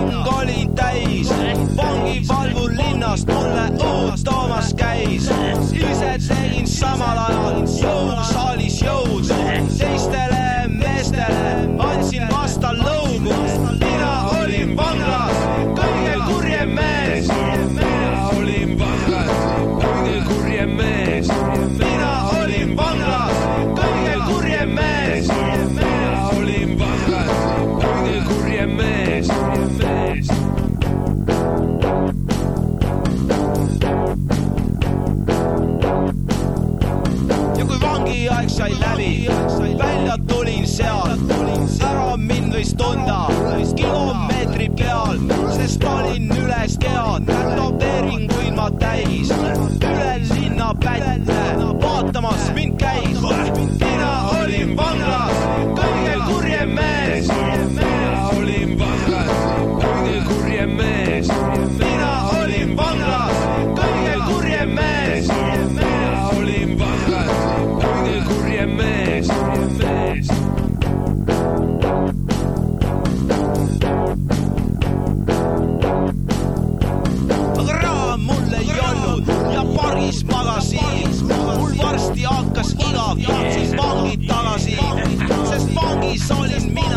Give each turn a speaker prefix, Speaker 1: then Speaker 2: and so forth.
Speaker 1: tank oli täis, vangivalvur linnas mulle õues toomas käis. ise tegin samal ajal jõusaalis jõud, teistele meestele andsin vasta lõugu. mina olin vanglas kõige kurjem mees. mina olin vanglas kõige kurjem mees. mina olin vanglas kõige kurjem mees. Välja tulin sealt, ära mind võis tunda kilomeetri peal, sest olin üles kead, tätoveeringuid ma täis, üle linna pätte vaatamas mind käis. mina olin vanglas, kõige kurjem mees, mina olin vanglas, kõige kurjem mees, mina olin vanglas, kõige kurjem mees magasin. mul varsti hakkas igav, tahtsin vangi tagasi, sest vangis olin mina